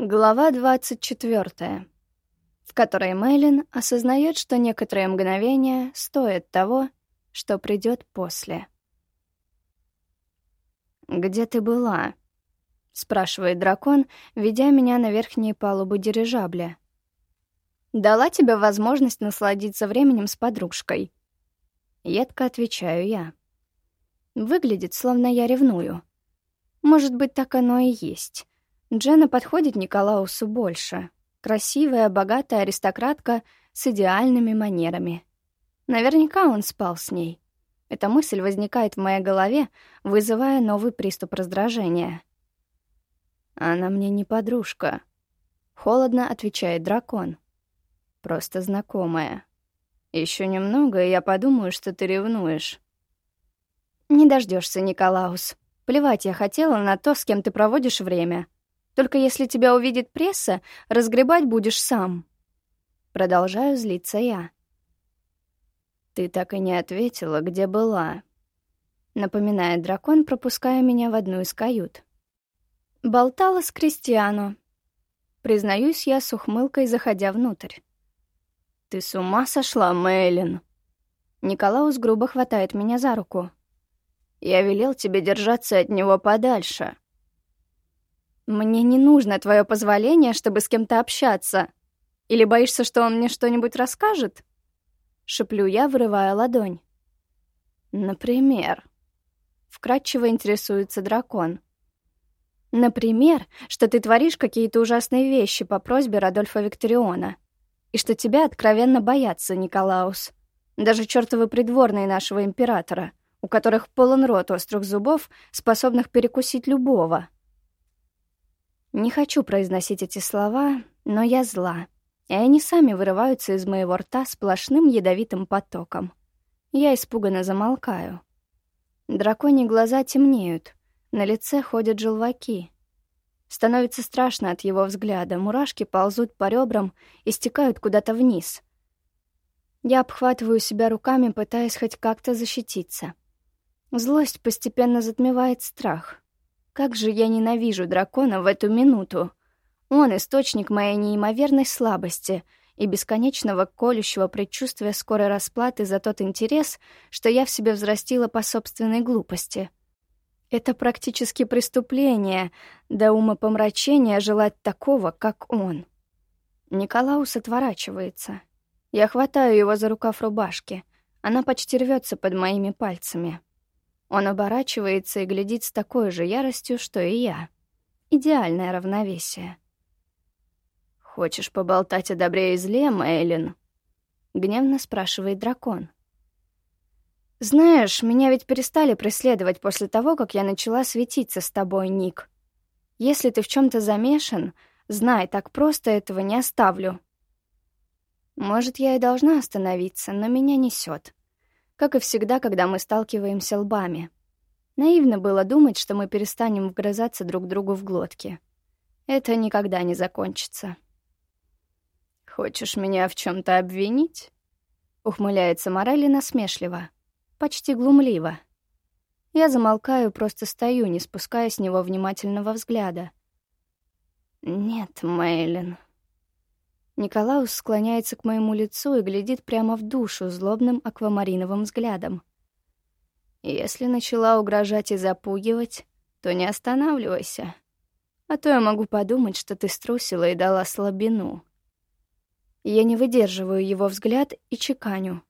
Глава 24, в которой Мэйлин осознает, что некоторые мгновения стоят того, что придет после. «Где ты была?» — спрашивает дракон, ведя меня на верхние палубы дирижабля. «Дала тебе возможность насладиться временем с подружкой». Едко отвечаю я. Выглядит, словно я ревную. Может быть, так оно и есть. Дженна подходит Николаусу больше. Красивая, богатая аристократка с идеальными манерами. Наверняка он спал с ней. Эта мысль возникает в моей голове, вызывая новый приступ раздражения. «Она мне не подружка», — холодно отвечает дракон. «Просто знакомая. Еще немного, и я подумаю, что ты ревнуешь». «Не дождешься, Николаус. Плевать я хотела на то, с кем ты проводишь время. Только если тебя увидит пресса, разгребать будешь сам. Продолжаю злиться я. Ты так и не ответила, где была. Напоминает дракон, пропуская меня в одну из кают. Болтала с Кристиану. Признаюсь я с ухмылкой, заходя внутрь. «Ты с ума сошла, Мэйлин?» Николаус грубо хватает меня за руку. «Я велел тебе держаться от него подальше». «Мне не нужно твое позволение, чтобы с кем-то общаться. Или боишься, что он мне что-нибудь расскажет?» Шеплю я, вырывая ладонь. «Например?» Вкратчиво интересуется дракон. «Например, что ты творишь какие-то ужасные вещи по просьбе Радольфа Викториона, и что тебя откровенно боятся, Николаус. Даже чертовы придворные нашего императора, у которых полон рот острых зубов, способных перекусить любого». Не хочу произносить эти слова, но я зла, и они сами вырываются из моего рта сплошным ядовитым потоком. Я испуганно замолкаю. Драконьи глаза темнеют, на лице ходят желваки. Становится страшно от его взгляда, мурашки ползут по ребрам и стекают куда-то вниз. Я обхватываю себя руками, пытаясь хоть как-то защититься. Злость постепенно затмевает страх. Как же я ненавижу дракона в эту минуту. Он — источник моей неимоверной слабости и бесконечного колющего предчувствия скорой расплаты за тот интерес, что я в себе взрастила по собственной глупости. Это практически преступление, до умопомрачения желать такого, как он. Николаус отворачивается. Я хватаю его за рукав рубашки. Она почти рвется под моими пальцами. Он оборачивается и глядит с такой же яростью, что и я. Идеальное равновесие. «Хочешь поболтать о добре и зле, Мэйлин?» — гневно спрашивает дракон. «Знаешь, меня ведь перестали преследовать после того, как я начала светиться с тобой, Ник. Если ты в чем то замешан, знай, так просто этого не оставлю». Может, я и должна остановиться, но меня несет как и всегда, когда мы сталкиваемся лбами. Наивно было думать, что мы перестанем вгрызаться друг другу в глотки. Это никогда не закончится. «Хочешь меня в чем то обвинить?» Ухмыляется Морелли насмешливо, почти глумливо. Я замолкаю, просто стою, не спуская с него внимательного взгляда. «Нет, Мэйлин», Николаус склоняется к моему лицу и глядит прямо в душу злобным аквамариновым взглядом. Если начала угрожать и запугивать, то не останавливайся. А то я могу подумать, что ты струсила и дала слабину. Я не выдерживаю его взгляд и чеканю.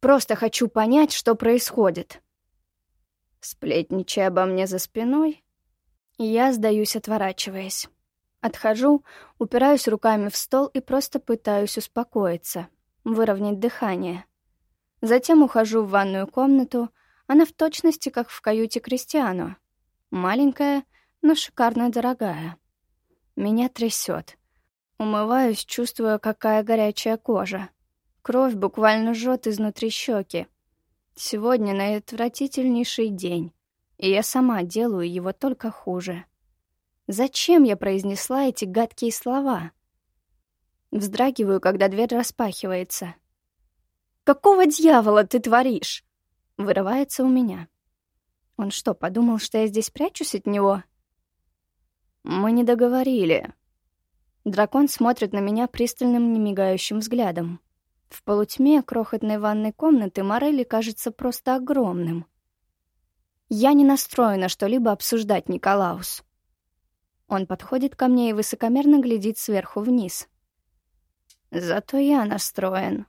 Просто хочу понять, что происходит. Сплетничая обо мне за спиной, я сдаюсь, отворачиваясь. Отхожу, упираюсь руками в стол и просто пытаюсь успокоиться, выровнять дыхание. Затем ухожу в ванную комнату, она в точности как в каюте Кристиану. Маленькая, но шикарно дорогая. Меня трясет. Умываюсь, чувствуя, какая горячая кожа. Кровь буквально жжет изнутри щеки. Сегодня наотвратительнейший день, и я сама делаю его только хуже. Зачем я произнесла эти гадкие слова? Вздрагиваю, когда дверь распахивается. «Какого дьявола ты творишь?» Вырывается у меня. Он что, подумал, что я здесь прячусь от него? Мы не договорили. Дракон смотрит на меня пристальным, немигающим взглядом. В полутьме крохотной ванной комнаты Морелли кажется просто огромным. Я не настроена что-либо обсуждать, Николаус. Он подходит ко мне и высокомерно глядит сверху вниз. Зато я настроен.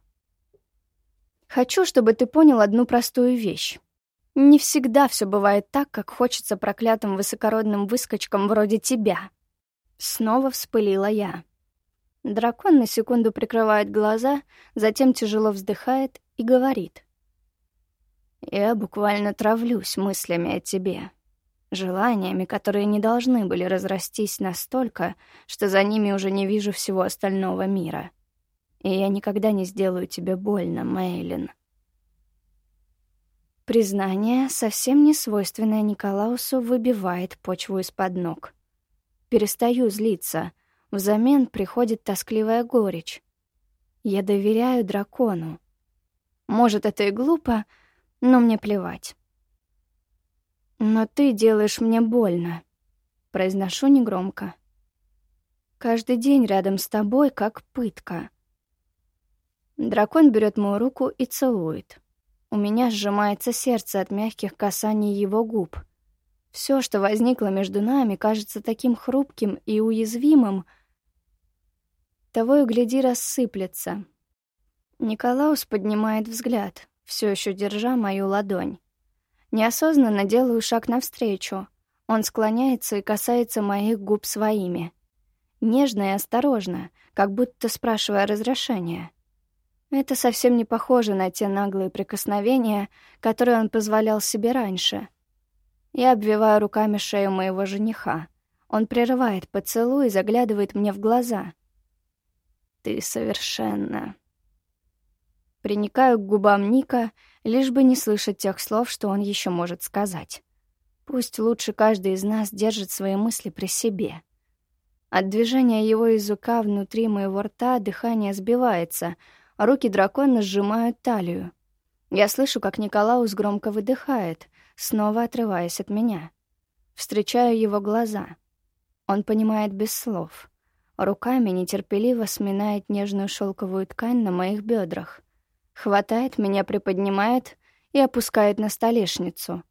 Хочу, чтобы ты понял одну простую вещь. Не всегда все бывает так, как хочется проклятым высокородным выскочкам вроде тебя. Снова вспылила я. Дракон на секунду прикрывает глаза, затем тяжело вздыхает и говорит. «Я буквально травлюсь мыслями о тебе, желаниями, которые не должны были разрастись настолько, что за ними уже не вижу всего остального мира. И я никогда не сделаю тебе больно, Мейлин». Признание, совсем не свойственное Николаусу, выбивает почву из-под ног. Перестаю злиться. Взамен приходит тоскливая горечь. Я доверяю дракону. Может, это и глупо, но мне плевать. «Но ты делаешь мне больно», — произношу негромко. «Каждый день рядом с тобой как пытка». Дракон берет мою руку и целует. У меня сжимается сердце от мягких касаний его губ — все, что возникло между нами, кажется таким хрупким и уязвимым. Того и гляди рассыплется. Николаус поднимает взгляд, все еще держа мою ладонь. Неосознанно делаю шаг навстречу. Он склоняется и касается моих губ своими. Нежно и осторожно, как будто спрашивая разрешения. Это совсем не похоже на те наглые прикосновения, которые он позволял себе раньше — я обвиваю руками шею моего жениха. Он прерывает поцелуй и заглядывает мне в глаза. «Ты совершенно...» Приникаю к губам Ника, лишь бы не слышать тех слов, что он еще может сказать. Пусть лучше каждый из нас держит свои мысли при себе. От движения его языка внутри моего рта дыхание сбивается, а руки дракона сжимают талию. Я слышу, как Николаус громко выдыхает, снова отрываясь от меня. Встречаю его глаза. Он понимает без слов. Руками нетерпеливо сминает нежную шелковую ткань на моих бедрах. Хватает меня, приподнимает и опускает на столешницу.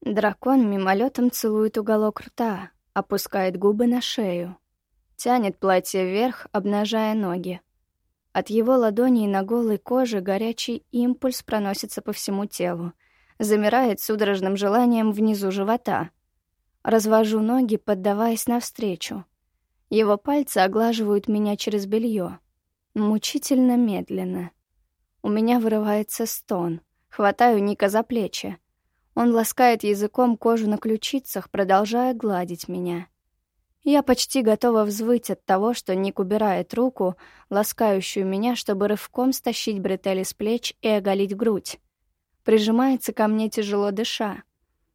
Дракон мимолетом целует уголок рта, опускает губы на шею. Тянет платье вверх, обнажая ноги. От его ладоней на голой коже горячий импульс проносится по всему телу — замирает судорожным желанием внизу живота. Развожу ноги, поддаваясь навстречу. Его пальцы оглаживают меня через белье. Мучительно медленно. У меня вырывается стон. Хватаю Ника за плечи. Он ласкает языком кожу на ключицах, продолжая гладить меня. Я почти готова взвыть от того, что Ник убирает руку, ласкающую меня, чтобы рывком стащить бретели с плеч и оголить грудь прижимается ко мне тяжело дыша.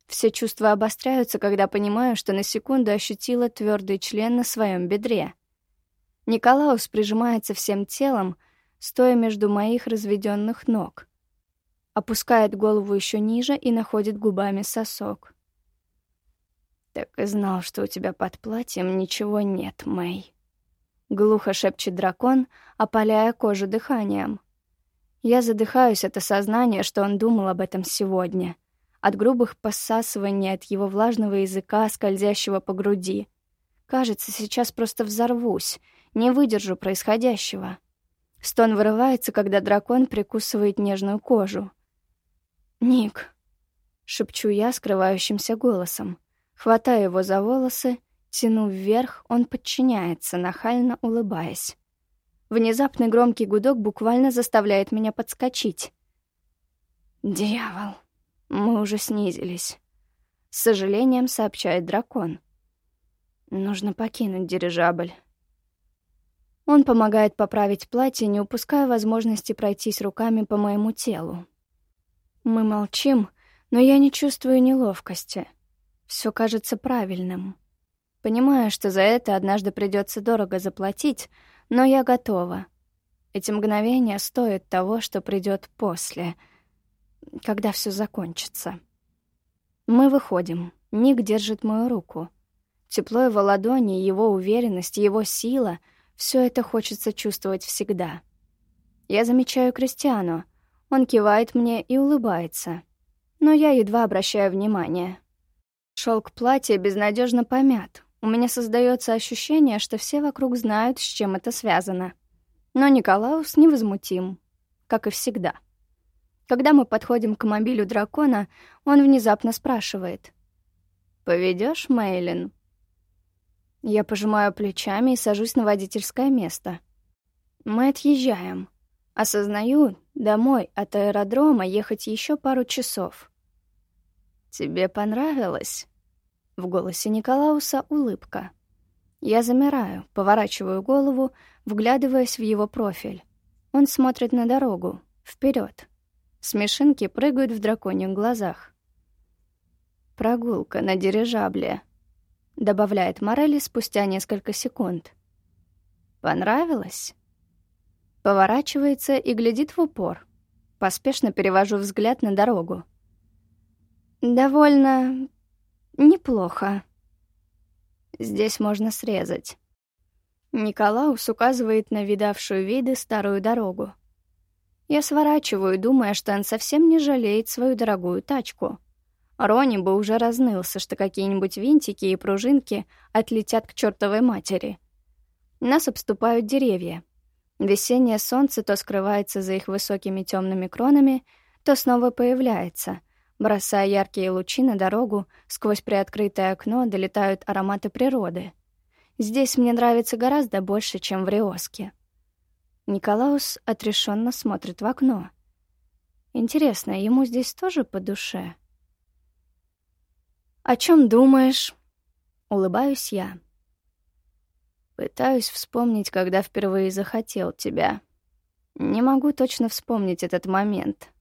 Все чувства обостряются, когда понимаю, что на секунду ощутила твердый член на своем бедре. Николаус прижимается всем телом, стоя между моих разведенных ног. Опускает голову еще ниже и находит губами сосок. «Так и знал, что у тебя под платьем ничего нет, Мэй». Глухо шепчет дракон, опаляя кожу дыханием. Я задыхаюсь от осознания, что он думал об этом сегодня. От грубых посасываний от его влажного языка, скользящего по груди. Кажется, сейчас просто взорвусь, не выдержу происходящего. Стон вырывается, когда дракон прикусывает нежную кожу. «Ник», — шепчу я скрывающимся голосом. Хватаю его за волосы, тяну вверх, он подчиняется, нахально улыбаясь. Внезапный громкий гудок буквально заставляет меня подскочить. «Дьявол, мы уже снизились», — с сожалением сообщает дракон. «Нужно покинуть дирижабль». Он помогает поправить платье, не упуская возможности пройтись руками по моему телу. Мы молчим, но я не чувствую неловкости. Все кажется правильным. Понимаю, что за это однажды придется дорого заплатить, но я готова. Эти мгновения стоят того, что придет после, когда все закончится. Мы выходим. Ник держит мою руку. Тепло его ладони, его уверенность, его сила — все это хочется чувствовать всегда. Я замечаю Кристиану. Он кивает мне и улыбается. Но я едва обращаю внимание. Шелк платья безнадежно помят. У меня создается ощущение, что все вокруг знают, с чем это связано. Но Николаус невозмутим, как и всегда. Когда мы подходим к мобилю дракона, он внезапно спрашивает. «Поведёшь, Мейлин?» Я пожимаю плечами и сажусь на водительское место. Мы отъезжаем. Осознаю, домой от аэродрома ехать еще пару часов. «Тебе понравилось?» В голосе Николауса улыбка. Я замираю, поворачиваю голову, вглядываясь в его профиль. Он смотрит на дорогу, вперед. Смешинки прыгают в драконьих глазах. «Прогулка на дирижабле», — добавляет Морелли спустя несколько секунд. «Понравилось?» Поворачивается и глядит в упор. Поспешно перевожу взгляд на дорогу. «Довольно... неплохо. Здесь можно срезать». Николаус указывает на видавшую виды старую дорогу. Я сворачиваю, думая, что он совсем не жалеет свою дорогую тачку. Рони бы уже разнылся, что какие-нибудь винтики и пружинки отлетят к чертовой матери. Нас обступают деревья. Весеннее солнце то скрывается за их высокими темными кронами, то снова появляется. Бросая яркие лучи на дорогу, сквозь приоткрытое окно долетают ароматы природы. Здесь мне нравится гораздо больше, чем в Риоске. Николаус отрешенно смотрит в окно. Интересно, ему здесь тоже по душе? «О чем думаешь?» Улыбаюсь я. Пытаюсь вспомнить, когда впервые захотел тебя. Не могу точно вспомнить этот момент.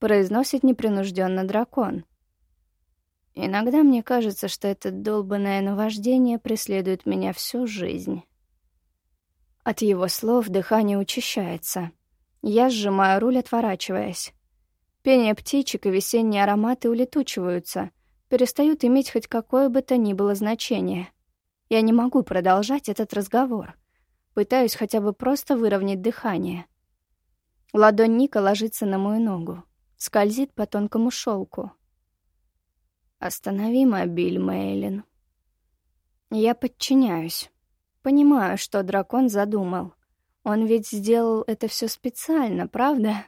Произносит непринужденно дракон. Иногда мне кажется, что это долбанное наваждение преследует меня всю жизнь. От его слов дыхание учащается. Я сжимаю руль, отворачиваясь. Пение птичек и весенние ароматы улетучиваются, перестают иметь хоть какое бы то ни было значение. Я не могу продолжать этот разговор. Пытаюсь хотя бы просто выровнять дыхание. Ладонь Ника ложится на мою ногу, скользит по тонкому шелку. «Останови мобиль, Мейлин». Я подчиняюсь. Понимаю, что дракон задумал. Он ведь сделал это все специально, правда?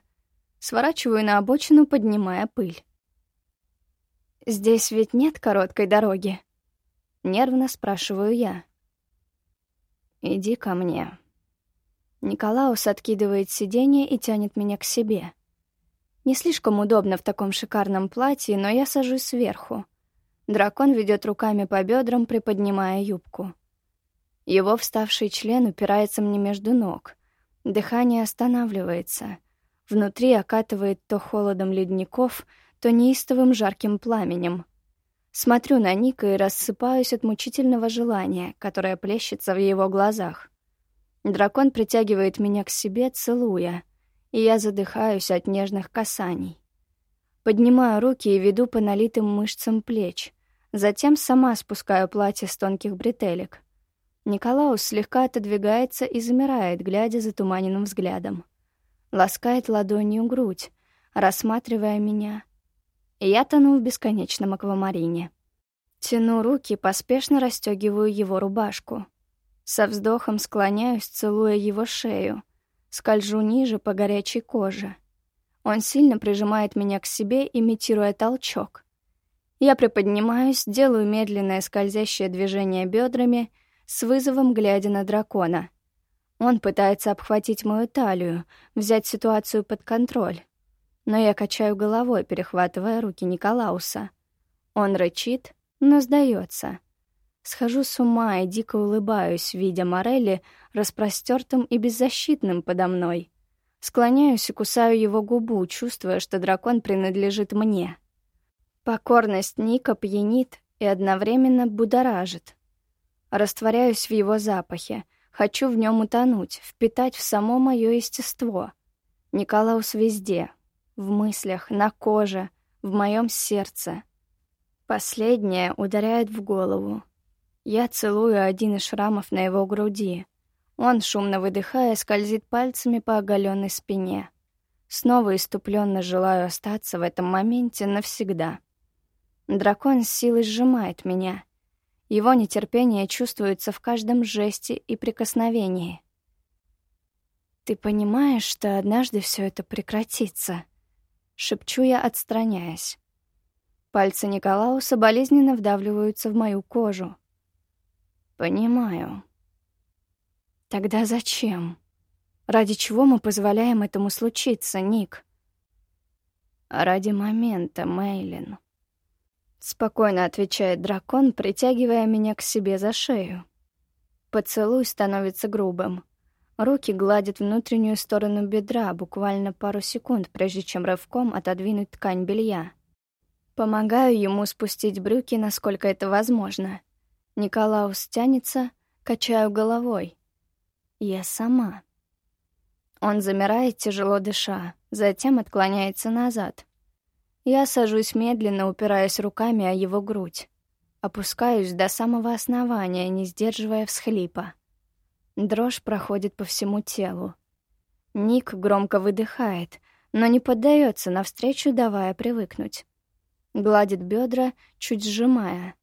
Сворачиваю на обочину, поднимая пыль. «Здесь ведь нет короткой дороги?» Нервно спрашиваю я. «Иди ко мне». Николаус откидывает сиденье и тянет меня к себе. Не слишком удобно в таком шикарном платье, но я сажусь сверху. Дракон ведет руками по бедрам, приподнимая юбку. Его вставший член упирается мне между ног. Дыхание останавливается. Внутри окатывает то холодом ледников, то неистовым жарким пламенем. Смотрю на Ника и рассыпаюсь от мучительного желания, которое плещется в его глазах. Дракон притягивает меня к себе, целуя, и я задыхаюсь от нежных касаний. Поднимаю руки и веду по налитым мышцам плеч, затем сама спускаю платье с тонких бретелек. Николаус слегка отодвигается и замирает, глядя затуманенным взглядом. Ласкает ладонью грудь, рассматривая меня. Я тону в бесконечном аквамарине. Тяну руки, поспешно расстегиваю его рубашку. Со вздохом склоняюсь, целуя его шею. Скольжу ниже по горячей коже. Он сильно прижимает меня к себе, имитируя толчок. Я приподнимаюсь, делаю медленное скользящее движение бедрами — с вызовом глядя на дракона. Он пытается обхватить мою талию, взять ситуацию под контроль. Но я качаю головой, перехватывая руки Николауса. Он рычит, но сдается. Схожу с ума и дико улыбаюсь, видя Морелли распростертым и беззащитным подо мной. Склоняюсь и кусаю его губу, чувствуя, что дракон принадлежит мне. Покорность Ника пьянит и одновременно будоражит. Растворяюсь в его запахе. Хочу в нем утонуть, впитать в само мое естество. Николаус везде. В мыслях, на коже, в моем сердце. Последнее ударяет в голову. Я целую один из шрамов на его груди. Он, шумно выдыхая, скользит пальцами по оголенной спине. Снова иступленно желаю остаться в этом моменте навсегда. Дракон с силой сжимает меня. Его нетерпение чувствуется в каждом жесте и прикосновении. «Ты понимаешь, что однажды все это прекратится?» Шепчу я, отстраняясь. Пальцы Николауса болезненно вдавливаются в мою кожу. «Понимаю». «Тогда зачем? Ради чего мы позволяем этому случиться, Ник?» «Ради момента, Мейлин», — спокойно отвечает дракон, притягивая меня к себе за шею. Поцелуй становится грубым. Руки гладят внутреннюю сторону бедра буквально пару секунд, прежде чем рывком отодвинуть ткань белья. Помогаю ему спустить брюки, насколько это возможно. Николаус тянется, качаю головой. Я сама. Он замирает, тяжело дыша, затем отклоняется назад. Я сажусь медленно, упираясь руками о его грудь. Опускаюсь до самого основания, не сдерживая всхлипа. Дрожь проходит по всему телу. Ник громко выдыхает, но не поддается навстречу, давая привыкнуть. Гладит бедра, чуть сжимая.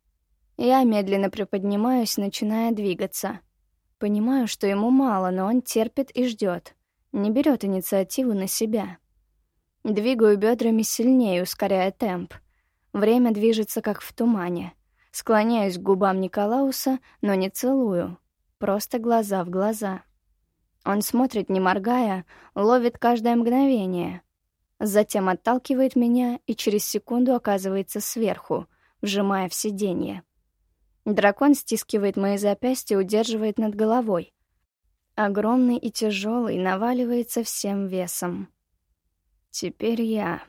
Я медленно приподнимаюсь, начиная двигаться. Понимаю, что ему мало, но он терпит и ждет. Не берет инициативу на себя. Двигаю бедрами сильнее, ускоряя темп. Время движется, как в тумане. Склоняюсь к губам Николауса, но не целую. Просто глаза в глаза. Он смотрит, не моргая, ловит каждое мгновение. Затем отталкивает меня и через секунду оказывается сверху, вжимая в сиденье. Дракон стискивает мои запястья, удерживает над головой. Огромный и тяжелый наваливается всем весом. Теперь я...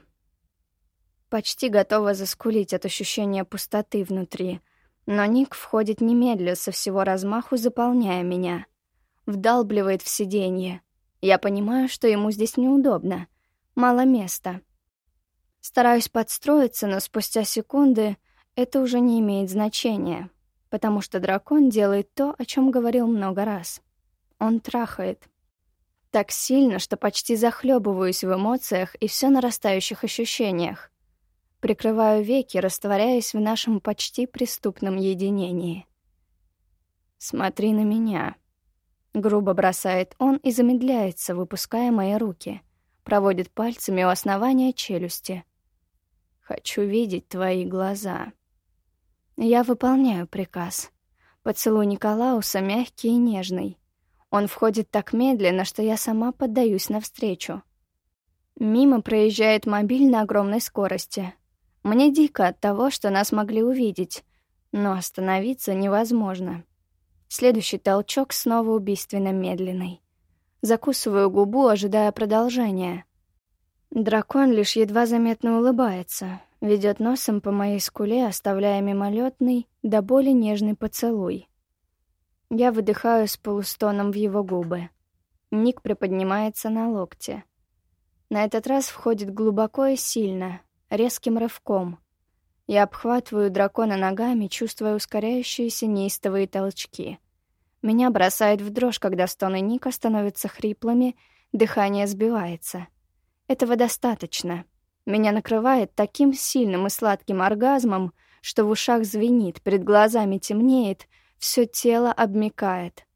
Почти готова заскулить от ощущения пустоты внутри, но Ник входит немедля, со всего размаху заполняя меня. Вдалбливает в сиденье. Я понимаю, что ему здесь неудобно. Мало места. Стараюсь подстроиться, но спустя секунды это уже не имеет значения, потому что дракон делает то, о чем говорил много раз. Он трахает. Так сильно, что почти захлебываюсь в эмоциях и все нарастающих ощущениях. Прикрываю веки, растворяясь в нашем почти преступном единении. «Смотри на меня», — грубо бросает он и замедляется, выпуская мои руки. Проводит пальцами у основания челюсти. «Хочу видеть твои глаза». Я выполняю приказ. Поцелуй Николауса мягкий и нежный. Он входит так медленно, что я сама поддаюсь навстречу. Мимо проезжает мобиль на огромной скорости. Мне дико от того, что нас могли увидеть, но остановиться невозможно. Следующий толчок снова убийственно медленный. Закусываю губу, ожидая продолжения. Дракон лишь едва заметно улыбается, ведет носом по моей скуле, оставляя мимолетный, до боли нежный поцелуй. Я выдыхаю с полустоном в его губы. Ник приподнимается на локте. На этот раз входит глубоко и сильно, резким рывком. Я обхватываю дракона ногами, чувствуя ускоряющиеся неистовые толчки. Меня бросает в дрожь, когда стоны Ника становятся хриплыми, дыхание сбивается. Этого достаточно. Меня накрывает таким сильным и сладким оргазмом, что в ушах звенит, перед глазами темнеет, все тело обмикает.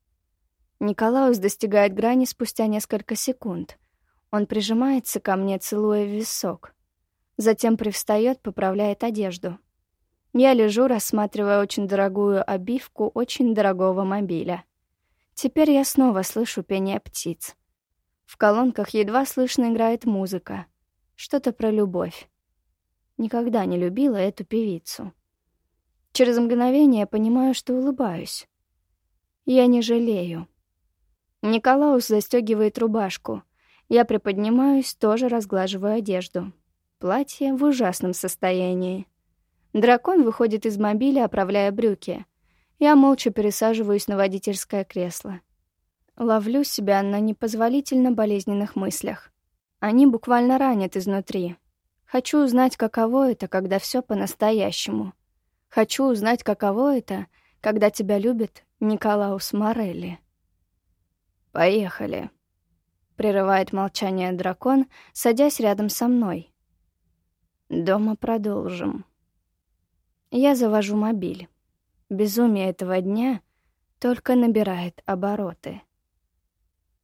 Николаус достигает грани спустя несколько секунд. Он прижимается ко мне, целуя висок. Затем привстает, поправляет одежду. Я лежу, рассматривая очень дорогую обивку очень дорогого мобиля. Теперь я снова слышу пение птиц. В колонках едва слышно играет музыка. Что-то про любовь. Никогда не любила эту певицу. Через мгновение понимаю, что улыбаюсь. Я не жалею. Николаус застегивает рубашку. Я приподнимаюсь, тоже разглаживаю одежду. Платье в ужасном состоянии. Дракон выходит из мобиля, оправляя брюки. Я молча пересаживаюсь на водительское кресло. Ловлю себя на непозволительно болезненных мыслях. Они буквально ранят изнутри. Хочу узнать, каково это, когда все по-настоящему. Хочу узнать, каково это, когда тебя любит Николаус Морелли. «Поехали», — прерывает молчание дракон, садясь рядом со мной. «Дома продолжим». Я завожу мобиль. Безумие этого дня только набирает обороты.